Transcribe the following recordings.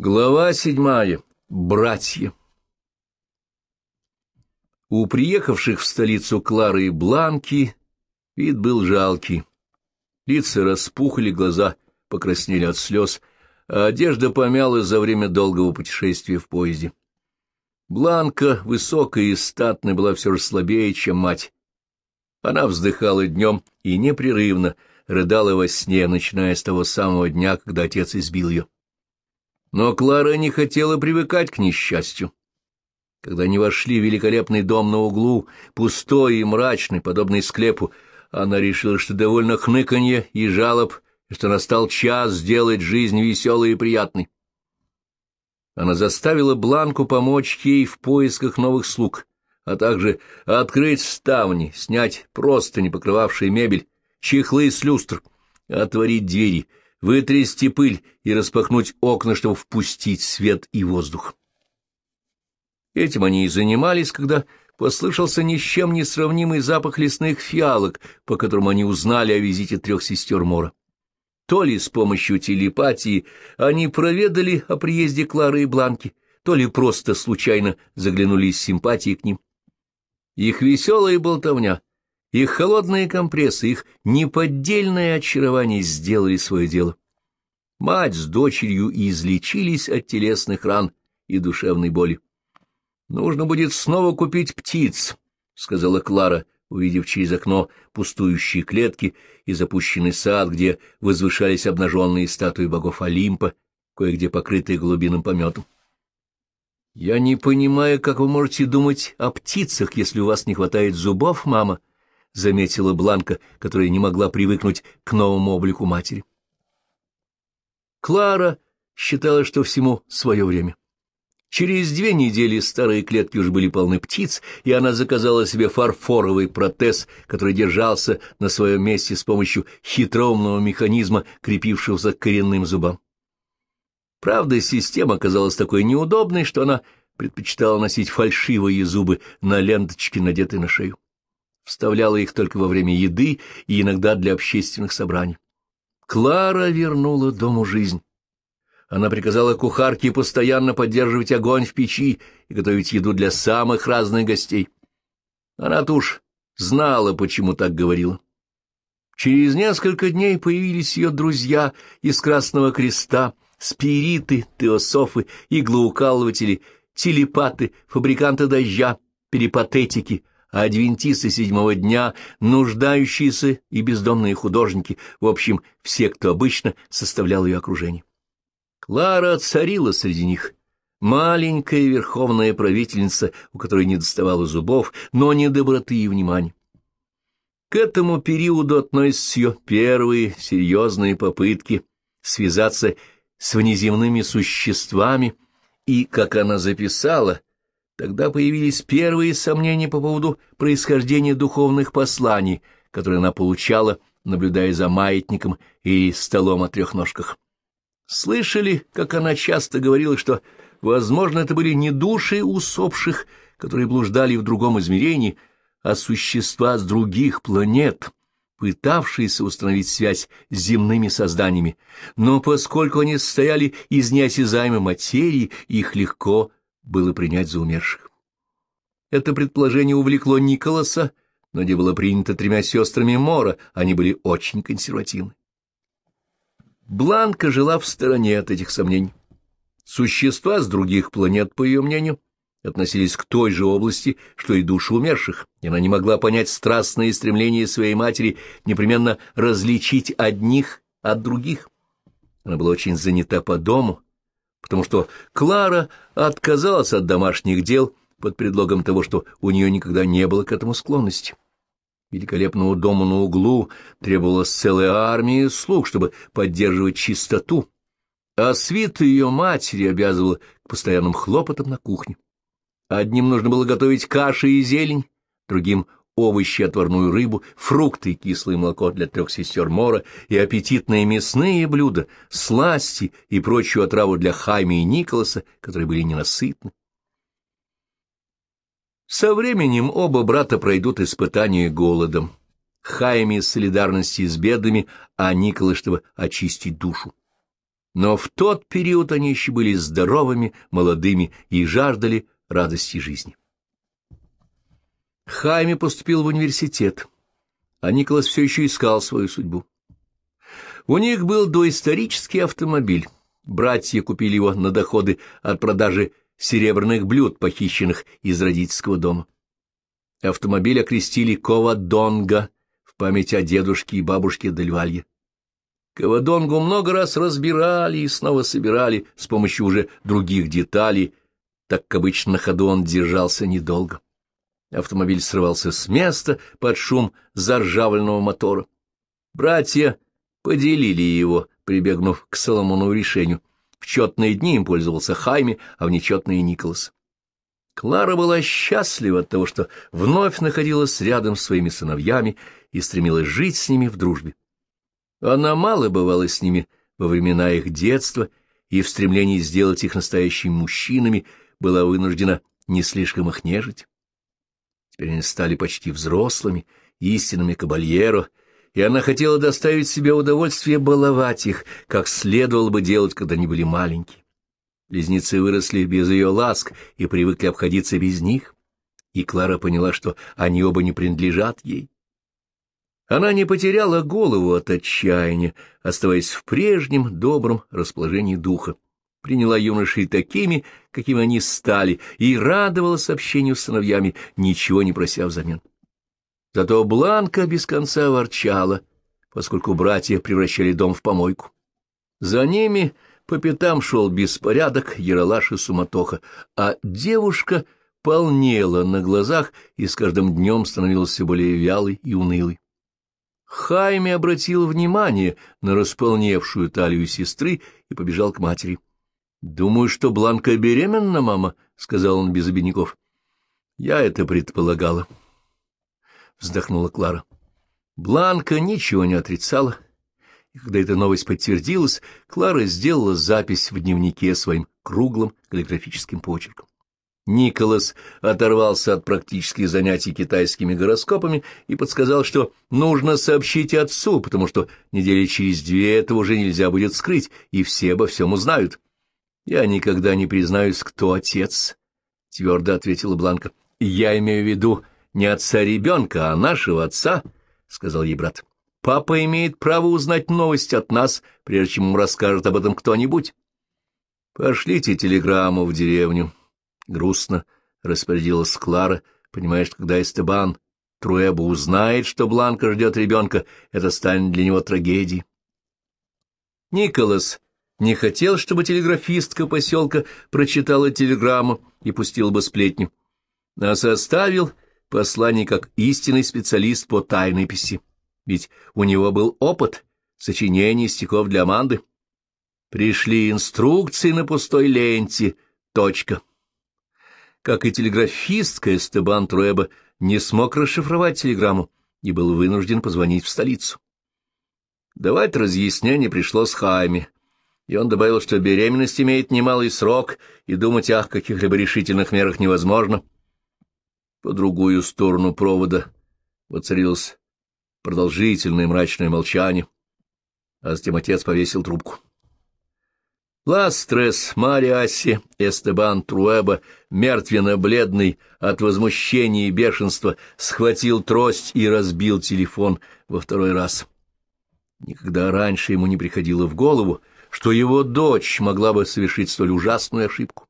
Глава седьмая. Братья. У приехавших в столицу Клары и Бланки вид был жалкий. Лица распухли, глаза покраснели от слез, а одежда помялась за время долгого путешествия в поезде. Бланка, высокая и статная, была все же слабее, чем мать. Она вздыхала днем и непрерывно рыдала во сне, начиная с того самого дня, когда отец избил ее. Но Клара не хотела привыкать к несчастью. Когда они вошли в великолепный дом на углу, пустой и мрачный, подобный склепу, она решила, что довольно хныканье и жалоб, что настал час сделать жизнь веселой и приятной. Она заставила Бланку помочь ей в поисках новых слуг, а также открыть ставни, снять простыни, покрывавшие мебель, чехлы с люстр, отворить двери — вытрясти пыль и распахнуть окна, чтобы впустить свет и воздух. Этим они и занимались, когда послышался ни с чем не сравнимый запах лесных фиалок, по которому они узнали о визите трех сестер Мора. То ли с помощью телепатии они проведали о приезде Клары и Бланки, то ли просто случайно заглянули с симпатией к ним. Их веселая болтовня их холодные компрессы, их неподдельное очарование сделали свое дело. Мать с дочерью излечились от телесных ран и душевной боли. «Нужно будет снова купить птиц», — сказала Клара, увидев через окно пустующие клетки и запущенный сад, где возвышались обнаженные статуи богов Олимпа, кое-где покрытые голубиным пометом. «Я не понимаю, как вы можете думать о птицах, если у вас не хватает зубов, мама», — заметила Бланка, которая не могла привыкнуть к новому облику матери. Клара считала, что всему свое время. Через две недели старые клетки уже были полны птиц, и она заказала себе фарфоровый протез, который держался на своем месте с помощью хитроумного механизма, крепившегося к коренным зубам. Правда, система оказалась такой неудобной, что она предпочитала носить фальшивые зубы на ленточке, надетой на шею вставляла их только во время еды и иногда для общественных собраний. Клара вернула дому жизнь. Она приказала кухарке постоянно поддерживать огонь в печи и готовить еду для самых разных гостей. Она-то уж знала, почему так говорила. Через несколько дней появились ее друзья из Красного Креста, спириты, теософы, иглоукалыватели, телепаты, фабриканты дождя, перипатетики — адвентисты седьмого дня, нуждающиеся и бездомные художники, в общем, все, кто обычно составлял ее окружение. Клара царила среди них, маленькая верховная правительница, у которой не доставало зубов, но не доброты и внимания. К этому периоду относятся ее первые серьезные попытки связаться с внеземными существами, и, как она записала, Тогда появились первые сомнения по поводу происхождения духовных посланий, которые она получала, наблюдая за маятником и столом о трех ножках. Слышали, как она часто говорила, что, возможно, это были не души усопших, которые блуждали в другом измерении, а существа с других планет, пытавшиеся установить связь с земными созданиями. Но поскольку они состояли из неосязаемой материи, их легко было принять за умерших. Это предположение увлекло Николаса, но не было принято тремя сестрами Мора, они были очень консервативны. Бланка жила в стороне от этих сомнений. Существа с других планет, по ее мнению, относились к той же области, что и души умерших, и она не могла понять страстные стремления своей матери непременно различить одних от других. Она была очень занята по дому, потому что Клара отказалась от домашних дел под предлогом того, что у нее никогда не было к этому склонности. Великолепного дома на углу требовалась целая армия слуг, чтобы поддерживать чистоту, а свита ее матери обязывала к постоянным хлопотам на кухне. Одним нужно было готовить каши и зелень, другим овощи, отварную рыбу, фрукты и кислое молоко для трех сестер Мора и аппетитные мясные блюда, сласти и прочую отраву для Хайми и Николаса, которые были ненасытны. Со временем оба брата пройдут испытание голодом. Хайми из солидарности с бедами, а Николас, чтобы очистить душу. Но в тот период они еще были здоровыми, молодыми и жаждали радости жизни. Хайме поступил в университет, а Николас все еще искал свою судьбу. У них был доисторический автомобиль. Братья купили его на доходы от продажи серебряных блюд, похищенных из родительского дома. Автомобиль окрестили Ковадонга в память о дедушке и бабушке Дельвалье. Ковадонгу много раз разбирали и снова собирали с помощью уже других деталей, так как обычно на ходу он держался недолго. Автомобиль срывался с места под шум заржавленного мотора. Братья поделили его, прибегнув к Соломонову решению. В четные дни им пользовался Хайме, а в нечетные — Николас. Клара была счастлива от того, что вновь находилась рядом с своими сыновьями и стремилась жить с ними в дружбе. Она мало бывала с ними во времена их детства и в стремлении сделать их настоящими мужчинами была вынуждена не слишком их нежить. Теперь они стали почти взрослыми, истинными кабальеро, и она хотела доставить себе удовольствие баловать их, как следовало бы делать, когда они были маленькие. Близнецы выросли без ее ласк и привыкли обходиться без них, и Клара поняла, что они оба не принадлежат ей. Она не потеряла голову от отчаяния, оставаясь в прежнем добром расположении духа приняла юношей такими, какими они стали, и радовалась общению с сыновьями, ничего не прося взамен. Зато Бланка без конца ворчала, поскольку братья превращали дом в помойку. За ними по пятам шел беспорядок, яролаш и суматоха, а девушка полнела на глазах и с каждым днем становилась все более вялой и унылой. Хайме обратил внимание на располневшую талию сестры и побежал к матери. — Думаю, что Бланка беременна, мама, — сказал он без обиняков. — Я это предполагала. Вздохнула Клара. Бланка ничего не отрицала, и когда эта новость подтвердилась, Клара сделала запись в дневнике своим круглым каллиграфическим почерком. Николас оторвался от практических занятий китайскими гороскопами и подсказал, что нужно сообщить отцу, потому что недели через две этого уже нельзя будет скрыть, и все обо всем узнают. «Я никогда не признаюсь, кто отец», — твердо ответила Бланка. «Я имею в виду не отца ребенка, а нашего отца», — сказал ей брат. «Папа имеет право узнать новость от нас, прежде чем ему расскажет об этом кто-нибудь». «Пошлите телеграмму в деревню», — грустно распорядилась Клара, понимая, что когда Эстебан Труэба узнает, что Бланка ждет ребенка, это станет для него трагедией. Николас не хотел, чтобы телеграфистка поселка прочитала телеграмму и пустила бы сплетню, а составил послание как истинный специалист по тайнописи, ведь у него был опыт сочинения стихов для Аманды. Пришли инструкции на пустой ленте, точка. Как и телеграфистка, Эстебан Труэба не смог расшифровать телеграмму и был вынужден позвонить в столицу. Давать разъяснение пришлось Хайме, и он добавил, что беременность имеет немалый срок, и думать о каких-либо решительных мерах невозможно. По другую сторону провода воцарилось продолжительное мрачное молчание, а затем отец повесил трубку. Ластрес, Мариаси, Эстебан Труэба, мертвенно-бледный от возмущения и бешенства, схватил трость и разбил телефон во второй раз. Никогда раньше ему не приходило в голову, что его дочь могла бы совершить столь ужасную ошибку.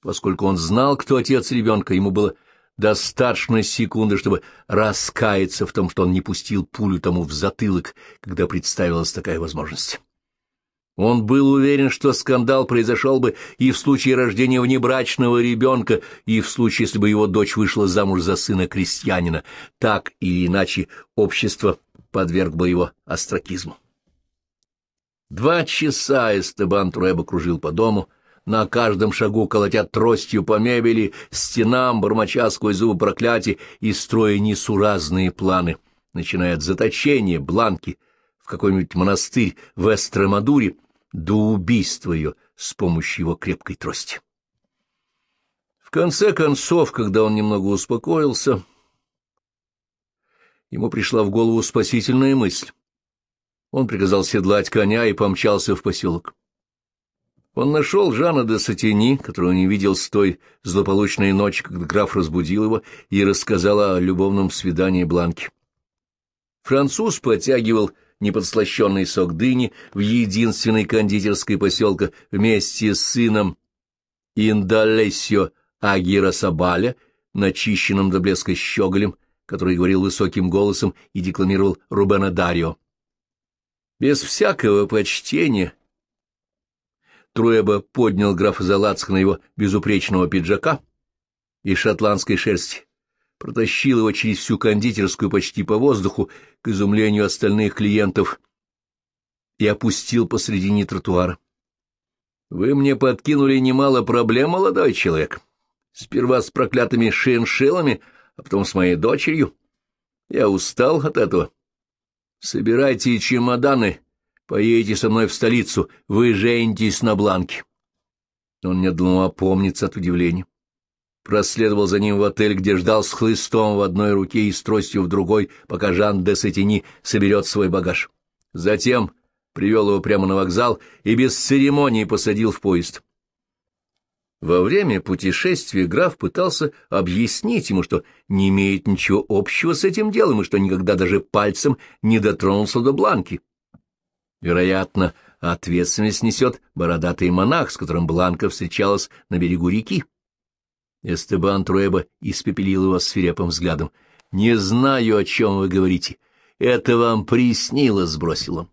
Поскольку он знал, кто отец ребенка, ему было достаточно секунды, чтобы раскаяться в том, что он не пустил пулю тому в затылок, когда представилась такая возможность. Он был уверен, что скандал произошел бы и в случае рождения внебрачного ребенка, и в случае, если бы его дочь вышла замуж за сына крестьянина. Так или иначе общество подверг бы его остракизму. Два часа Эстебан Труэба кружил по дому, на каждом шагу колотя тростью по мебели, стенам, бормоча сквозь зубы проклятия и строя несуразные планы, начиная от заточения Бланки в какой-нибудь монастырь в Эстремадуре до убийства ее с помощью его крепкой трости. В конце концов, когда он немного успокоился, ему пришла в голову спасительная мысль. Он приказал седлать коня и помчался в поселок. Он нашел Жана де Сатини, которого не видел с той злополучной ночи, когда граф разбудил его и рассказал о любовном свидании Бланки. Француз потягивал неподслащенный сок дыни в единственной кондитерской поселка вместе с сыном Индалесио Агира Сабаля, начищенным до блеска щеголем, который говорил высоким голосом и декламировал Рубена Дарио. Без всякого почтения Труэба поднял графа Залацка на его безупречного пиджака из шотландской шерсти, протащил его через всю кондитерскую почти по воздуху к изумлению остальных клиентов и опустил посредине тротуара. «Вы мне подкинули немало проблем, молодой человек. Сперва с проклятыми шиншиллами, а потом с моей дочерью. Я устал от этого. Собирайте чемоданы Поедете со мной в столицу, вы женитесь на Бланке. Он не думал опомниться от удивления. Проследовал за ним в отель, где ждал с хлыстом в одной руке и с тростью в другой, пока Жан де Сатини соберет свой багаж. Затем привел его прямо на вокзал и без церемонии посадил в поезд. Во время путешествия граф пытался объяснить ему, что не имеет ничего общего с этим делом и что никогда даже пальцем не дотронулся до Бланки. Вероятно, ответственность несет бородатый монах, с которым Бланка встречалась на берегу реки. Эстебан Труэба испепелил его свирепым взглядом. — Не знаю, о чем вы говорите. Это вам приснилось, — бросил он.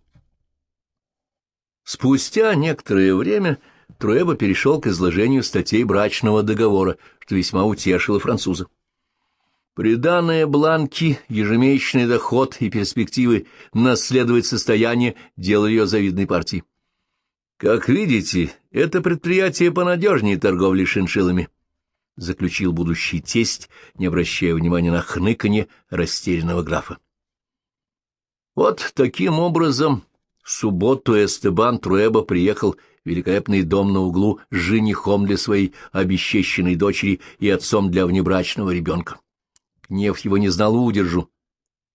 Спустя некоторое время Труэба перешел к изложению статей брачного договора, что весьма утешило француза. Приданное Бланки, ежемесячный доход и перспективы наследовать состояние делали ее завидной партией. «Как видите, это предприятие понадежнее торговли шиншиллами», — заключил будущий тесть, не обращая внимания на хныканье растерянного графа. Вот таким образом в субботу Эстебан Труэба приехал великолепный дом на углу с женихом для своей обесчещенной дочери и отцом для внебрачного ребенка. Гнев его не знал удержу.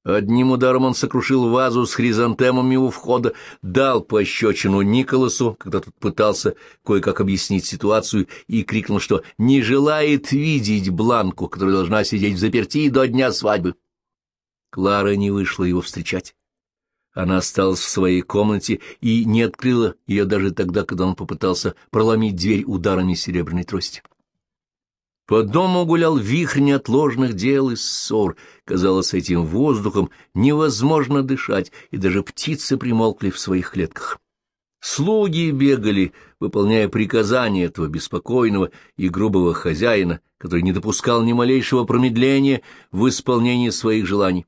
Одним ударом он сокрушил вазу с хризантемами у входа, дал пощечину Николасу, когда тот пытался кое-как объяснить ситуацию, и крикнул, что не желает видеть Бланку, которая должна сидеть в заперти до дня свадьбы. Клара не вышла его встречать. Она осталась в своей комнате и не открыла ее даже тогда, когда он попытался проломить дверь ударами серебряной трости. По дому гулял вихрь неотложных дел и ссор. Казалось, этим воздухом невозможно дышать, и даже птицы примолкли в своих клетках. Слуги бегали, выполняя приказания этого беспокойного и грубого хозяина, который не допускал ни малейшего промедления в исполнении своих желаний.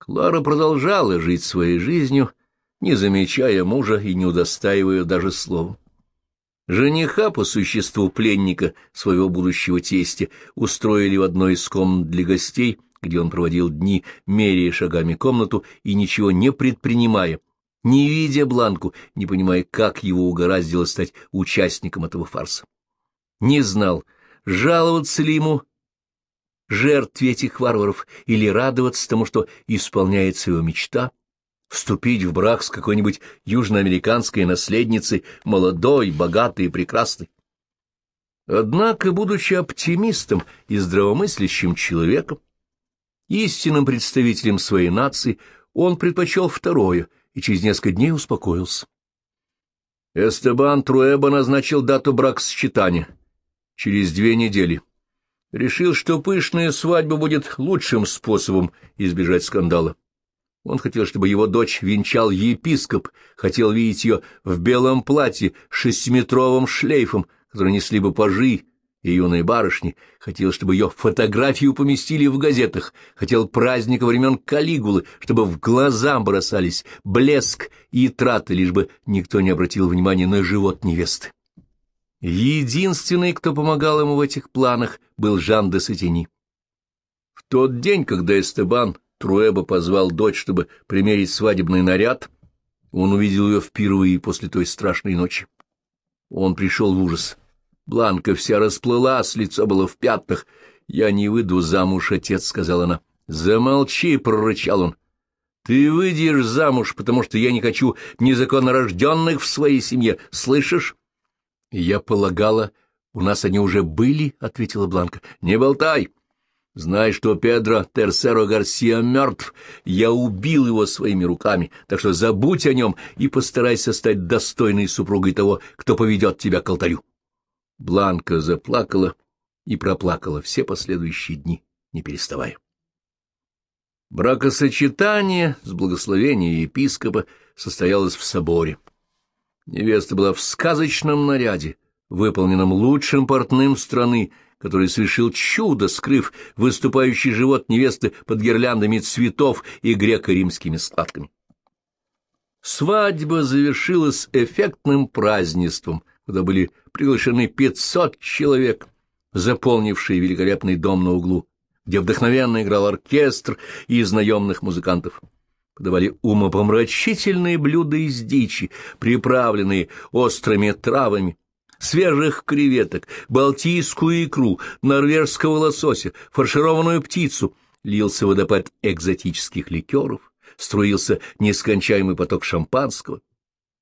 Клара продолжала жить своей жизнью, не замечая мужа и не удостаивая даже слова. Жениха по существу пленника своего будущего тестя устроили в одной из комнат для гостей, где он проводил дни, меряя шагами комнату и ничего не предпринимая, не видя Бланку, не понимая, как его угораздило стать участником этого фарса. Не знал, жаловаться ли ему жертве этих варваров или радоваться тому, что исполняется его мечта, вступить в брак с какой-нибудь южноамериканской наследницей, молодой, богатой и прекрасной. Однако, будучи оптимистом и здравомыслящим человеком, истинным представителем своей нации, он предпочел второе и через несколько дней успокоился. Эстебан Труэба назначил дату бракосчитания через две недели. Решил, что пышная свадьба будет лучшим способом избежать скандала. Он хотел, чтобы его дочь венчал епископ, хотел видеть ее в белом платье с шестиметровым шлейфом, который несли бы пажи и юные барышни, хотел, чтобы ее фотографию поместили в газетах, хотел праздника времен Калигулы, чтобы в глаза бросались блеск и траты, лишь бы никто не обратил внимания на живот невесты. Единственный, кто помогал ему в этих планах, был Жан де Сатини. В тот день, когда Эстебан Труэба позвал дочь, чтобы примерить свадебный наряд. Он увидел ее впервые после той страшной ночи. Он пришел в ужас. Бланка вся расплылась, лицо было в пятнах. «Я не выйду замуж, отец», — сказала она. «Замолчи», — прорычал он. «Ты выйдешь замуж, потому что я не хочу незаконно рожденных в своей семье, слышишь? — Я полагала, у нас они уже были, — ответила Бланка. — Не болтай. Знай, что Педро Терсеро Гарсия мертв. Я убил его своими руками, так что забудь о нем и постарайся стать достойной супругой того, кто поведет тебя к алтарю. Бланка заплакала и проплакала все последующие дни, не переставая. Бракосочетание с благословения епископа состоялось в соборе. Невеста была в сказочном наряде, выполненном лучшим портным страны, который совершил чудо, скрыв выступающий живот невесты под гирляндами цветов и греко-римскими складками. Свадьба завершилась эффектным празднеством, куда были приглашены пятьсот человек, заполнившие великолепный дом на углу, где вдохновенно играл оркестр из наемных музыкантов подавали умопомрачительные блюда из дичи, приправленные острыми травами, свежих креветок, балтийскую икру, норвежского лосося, фаршированную птицу. Лился водопад экзотических ликеров, струился нескончаемый поток шампанского.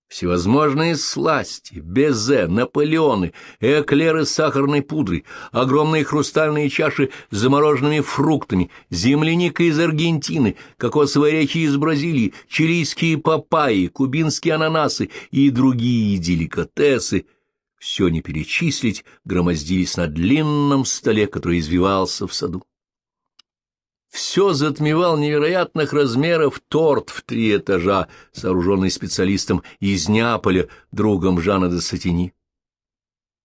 Всевозможные сласти, безе, наполеоны, эклеры с сахарной пудрой, огромные хрустальные чаши с замороженными фруктами, земляника из Аргентины, кокосовые орехи из Бразилии, чилийские папайи, кубинские ананасы и другие деликатесы — все не перечислить, громоздились на длинном столе, который извивался в саду. Все затмевал невероятных размеров торт в три этажа, сооруженный специалистом из Неаполя, другом Жана де Сатини.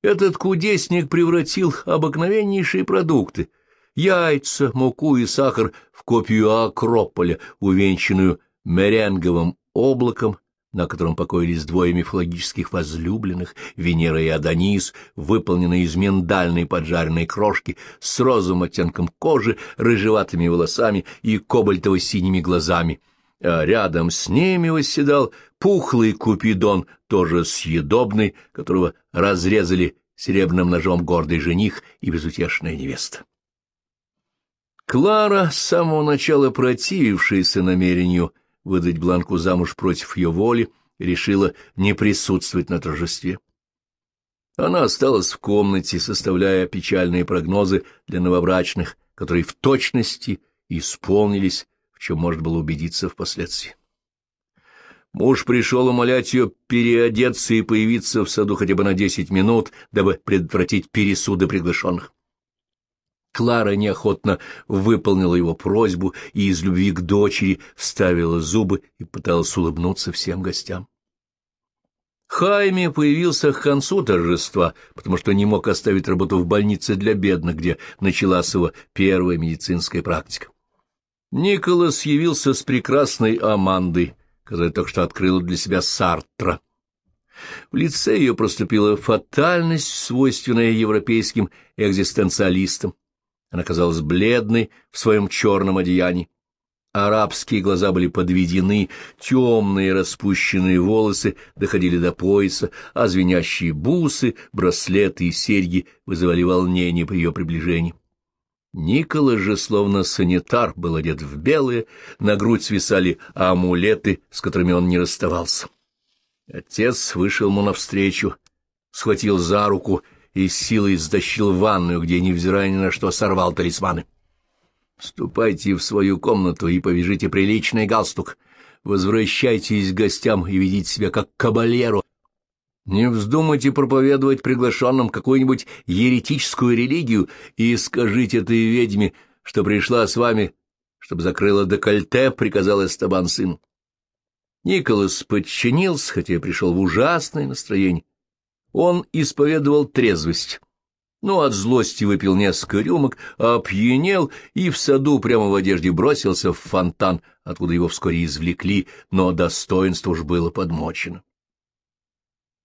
Этот кудесник превратил обыкновеннейшие продукты — яйца, муку и сахар — в копию Акрополя, увенчанную меренговым облаком на котором покоились двое мифологических возлюбленных, Венера и Адонис, выполненные из миндальной поджаренной крошки, с розовым оттенком кожи, рыжеватыми волосами и кобальтово-синими глазами. А рядом с ними восседал пухлый купидон, тоже съедобный, которого разрезали серебряным ножом гордый жених и безутешная невеста. Клара, с самого начала противившаяся намерению, — выдать Бланку замуж против ее воли, решила не присутствовать на торжестве. Она осталась в комнате, составляя печальные прогнозы для новобрачных, которые в точности исполнились, в чем можно было убедиться впоследствии. Муж пришел умолять ее переодеться и появиться в саду хотя бы на десять минут, дабы предотвратить пересуды приглашенных. Клара неохотно выполнила его просьбу и из любви к дочери вставила зубы и пыталась улыбнуться всем гостям. Хайме появился к концу торжества, потому что не мог оставить работу в больнице для бедных, где началась его первая медицинская практика. Николас явился с прекрасной Амандой, которая только что открыла для себя Сартра. В лице ее проступила фатальность, свойственная европейским экзистенциалистам. Она казалась бледной в своем черном одеянии. Арабские глаза были подведены, темные распущенные волосы доходили до пояса, а звенящие бусы, браслеты и серьги вызывали волнение при ее приближении. Николас же, словно санитар, был одет в белые, на грудь свисали амулеты, с которыми он не расставался. Отец вышел ему навстречу, схватил за руку и силой стащил ванную, где, невзирая ни на что, сорвал талисманы. «Ступайте в свою комнату и повяжите приличный галстук. Возвращайтесь к гостям и ведите себя как кабальеру. Не вздумайте проповедовать приглашенным какую-нибудь еретическую религию и скажите этой ведьме, что пришла с вами, чтобы закрыла декольте, — приказал Эстабан сын. Николас подчинился, хотя пришел в ужасное настроение. Он исповедовал трезвость, но от злости выпил несколько рюмок, опьянел и в саду прямо в одежде бросился в фонтан, откуда его вскоре извлекли, но достоинство уж было подмочено.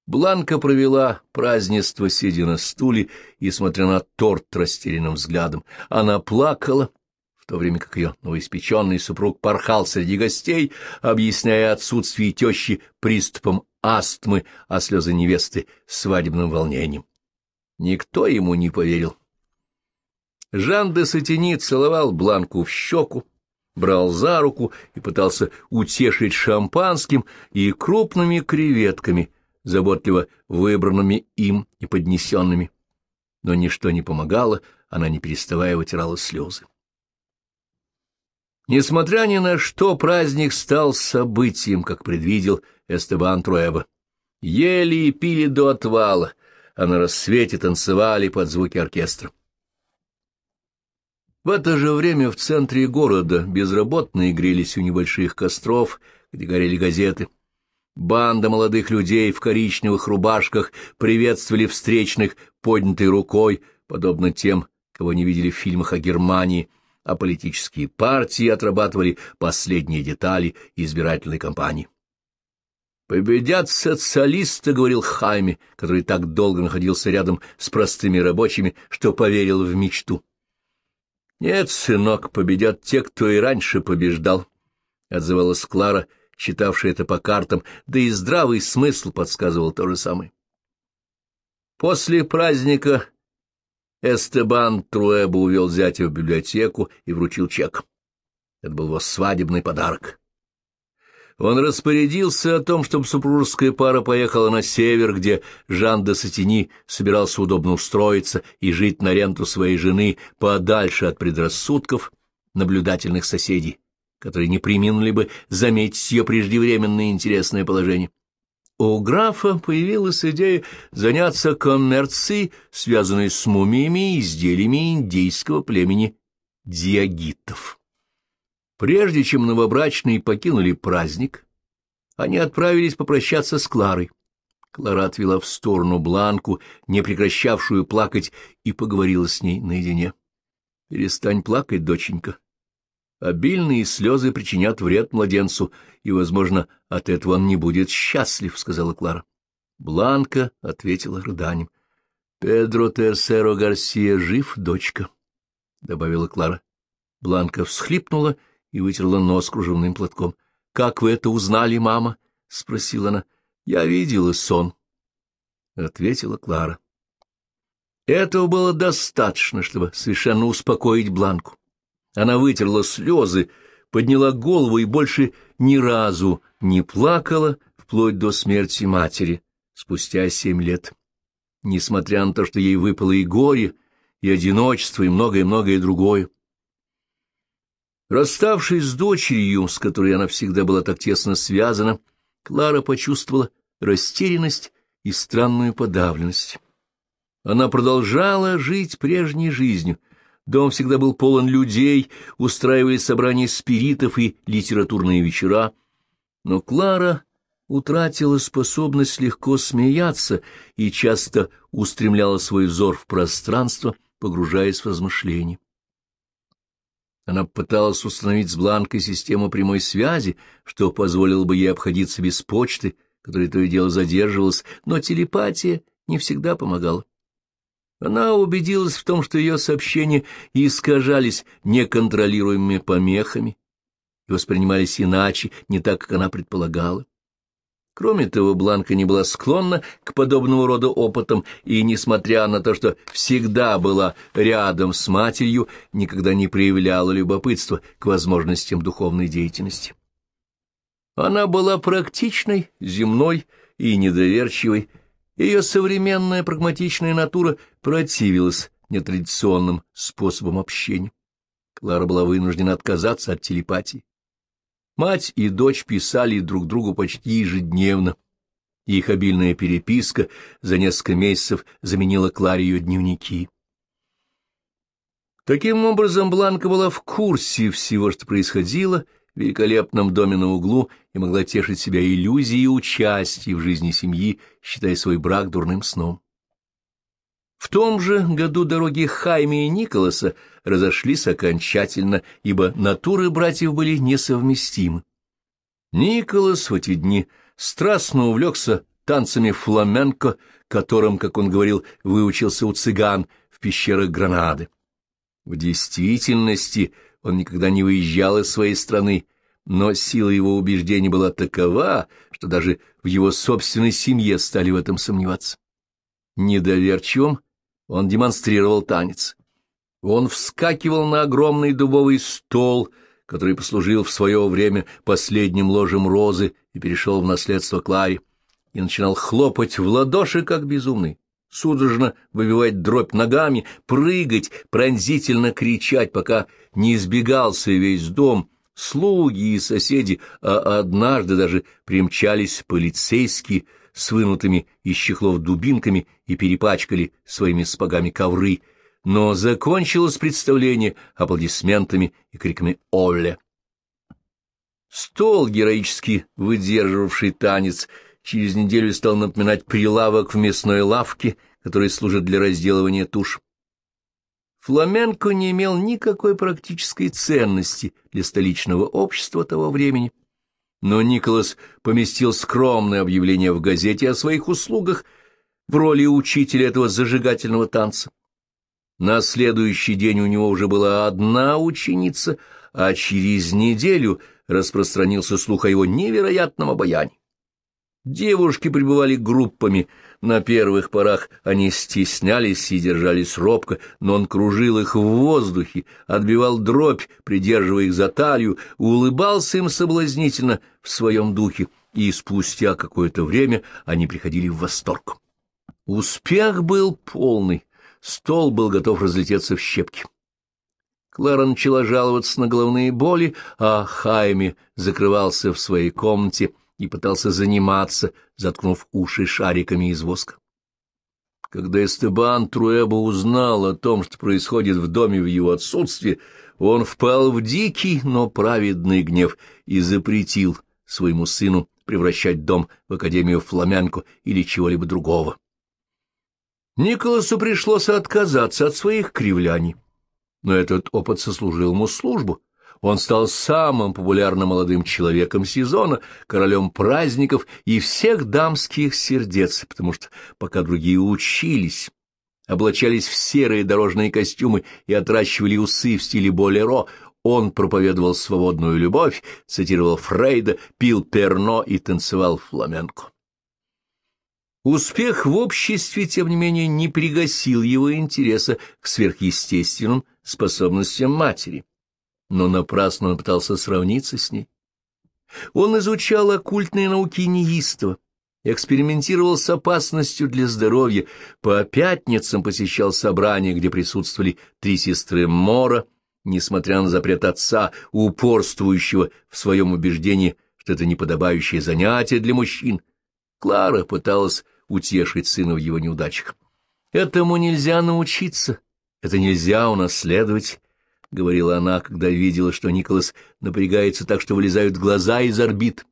Бланка провела празднество, сидя на стуле и смотря на торт растерянным взглядом. Она плакала, в то время как ее новоиспеченный супруг порхал среди гостей, объясняя отсутствие тещи приступом астмы, а слезы невесты — свадебным волнением. Никто ему не поверил. Жан де Сатини целовал Бланку в щеку, брал за руку и пытался утешить шампанским и крупными креветками, заботливо выбранными им и поднесенными. Но ничто не помогало, она, не переставая, вытирала слезы. Несмотря ни на что, праздник стал событием, как предвидел Эстебан Труэба. Ели и пили до отвала, а на рассвете танцевали под звуки оркестра. В это же время в центре города безработные грелись у небольших костров, где горели газеты. Банда молодых людей в коричневых рубашках приветствовали встречных поднятой рукой, подобно тем, кого не видели в фильмах о Германии, а политические партии отрабатывали последние детали избирательной кампании. «Победят социалисты», — говорил Хайме, который так долго находился рядом с простыми рабочими, что поверил в мечту. «Нет, сынок, победят те, кто и раньше побеждал», — отзывалась Клара, читавшая это по картам, да и здравый смысл подсказывал то же самое. После праздника Эстебан Труэба увел зятя в библиотеку и вручил чек. Это был его свадебный подарок. Он распорядился о том, чтобы супружеская пара поехала на север, где Жан де Сатини собирался удобно устроиться и жить на ренту своей жены подальше от предрассудков наблюдательных соседей, которые не приминули бы заметить ее преждевременное интересное положение. У графа появилась идея заняться коммерцией, связанной с мумиями и изделиями индейского племени диагитов. Прежде чем новобрачные покинули праздник, они отправились попрощаться с Кларой. Клара отвела в сторону Бланку, не прекращавшую плакать, и поговорила с ней наедине. — Перестань плакать, доченька. Обильные слезы причинят вред младенцу, и, возможно, от этого он не будет счастлив, — сказала Клара. Бланка ответила рыданием. — Педро Терсеро Гарсия жив, дочка, — добавила Клара. Бланка всхлипнула и вытерла нос кружевным платком. — Как вы это узнали, мама? — спросила она. — Я видела сон, — ответила Клара. Этого было достаточно, чтобы совершенно успокоить Бланку. Она вытерла слезы, подняла голову и больше ни разу не плакала вплоть до смерти матери спустя семь лет. Несмотря на то, что ей выпало и горе, и одиночество, и многое-многое другое. Расставшись с дочерью, с которой она всегда была так тесно связана, Клара почувствовала растерянность и странную подавленность. Она продолжала жить прежней жизнью. Дом всегда был полон людей, устраивали собрания спиритов и литературные вечера. Но Клара утратила способность легко смеяться и часто устремляла свой взор в пространство, погружаясь в размышления. Она пыталась установить с Бланкой систему прямой связи, что позволило бы ей обходиться без почты, которая то и дело задерживалась, но телепатия не всегда помогала. Она убедилась в том, что ее сообщения искажались неконтролируемыми помехами и воспринимались иначе, не так, как она предполагала. Кроме того, Бланка не была склонна к подобного рода опытам и, несмотря на то, что всегда была рядом с матерью, никогда не проявляла любопытства к возможностям духовной деятельности. Она была практичной, земной и недоверчивой. Ее современная прагматичная натура противилась нетрадиционным способам общения. Клара была вынуждена отказаться от телепатии. Мать и дочь писали друг другу почти ежедневно. Их обильная переписка за несколько месяцев заменила Кларе ее дневники. Таким образом, Бланка была в курсе всего, что происходило в великолепном доме на углу и могла тешить себя иллюзией участия в жизни семьи, считая свой брак дурным сном. В том же году дороги Хайми и Николаса разошлись окончательно, ибо натуры братьев были несовместимы. Николас в эти дни страстно увлекся танцами фламенко, которым, как он говорил, выучился у цыган в пещерах Гранады. В действительности он никогда не выезжал из своей страны, но сила его убеждений была такова, что даже в его собственной семье стали в этом сомневаться. Недоверчивым он демонстрировал танец. Он вскакивал на огромный дубовый стол, который послужил в свое время последним ложем розы и перешел в наследство Кларе. и начинал хлопать в ладоши, как безумный, судорожно выбивать дробь ногами, прыгать, пронзительно кричать, пока не избегался весь дом, слуги и соседи, а однажды даже примчались полицейские с вынутыми из чехлов дубинками и перепачкали своими спагами ковры, но закончилось представление аплодисментами и криками «Оле!». Стол, героически выдерживавший танец, через неделю стал напоминать прилавок в мясной лавке, который служит для разделывания туш. Фламенко не имел никакой практической ценности для столичного общества того времени, но Николас поместил скромное объявление в газете о своих услугах в роли учителя этого зажигательного танца. На следующий день у него уже была одна ученица, а через неделю распространился слух о его невероятном обаянии. Девушки пребывали группами, на первых порах они стеснялись и держались робко, но он кружил их в воздухе, отбивал дробь, придерживая их за талию, улыбался им соблазнительно в своем духе, и спустя какое-то время они приходили в восторг. Успех был полный, стол был готов разлететься в щепки. Клара начала жаловаться на головные боли, а Хайми закрывался в своей комнате и пытался заниматься, заткнув уши шариками из воска. Когда Эстебан Труэба узнал о том, что происходит в доме в его отсутствие, он впал в дикий, но праведный гнев и запретил своему сыну превращать дом в Академию Фламянку или чего-либо другого. Николасу пришлось отказаться от своих кривляний но этот опыт сослужил ему службу. Он стал самым популярным молодым человеком сезона, королем праздников и всех дамских сердец, потому что пока другие учились, облачались в серые дорожные костюмы и отращивали усы в стиле болеро, он проповедовал свободную любовь, цитировал Фрейда, пил перно и танцевал фламенко. Успех в обществе, тем не менее, не пригасил его интереса к сверхъестественным способностям матери, но напрасно он пытался сравниться с ней. Он изучал оккультные науки неистово, экспериментировал с опасностью для здоровья, по пятницам посещал собрания, где присутствовали три сестры Мора, несмотря на запрет отца, упорствующего в своем убеждении, что это неподобающее занятие для мужчин. Клара пыталась утешить сына в его неудачах. «Этому нельзя научиться», это нельзя унаследовать, — говорила она, когда видела, что Николас напрягается так, что вылезают глаза из орбит,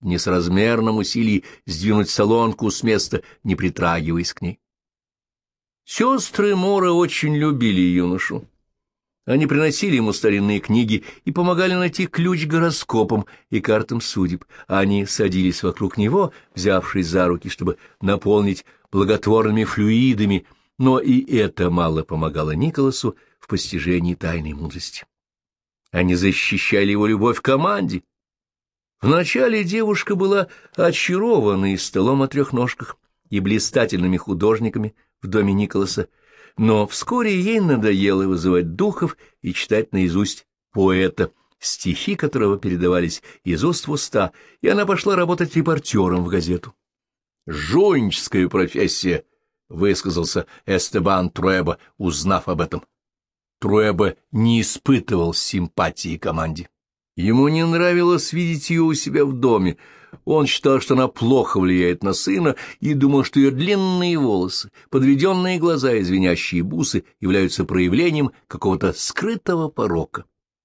в несразмерном усилии сдвинуть солонку с места, не притрагиваясь к ней. Сестры Мора очень любили юношу. Они приносили ему старинные книги и помогали найти ключ гороскопам и картам судеб. Они садились вокруг него, взявшись за руки, чтобы наполнить благотворными флюидами — но и это мало помогало Николасу в постижении тайной мудрости. Они защищали его любовь к команде. Вначале девушка была очарована и столом о трех ножках, и блистательными художниками в доме Николаса, но вскоре ей надоело вызывать духов и читать наизусть поэта, стихи которого передавались из уст в уста, и она пошла работать репортером в газету. Жонческая профессия высказался Эстебан Труэба, узнав об этом. Труэба не испытывал симпатии команде. Ему не нравилось видеть ее у себя в доме. Он считал, что она плохо влияет на сына, и думал, что ее длинные волосы, подведенные глаза и звенящие бусы являются проявлением какого-то скрытого порока.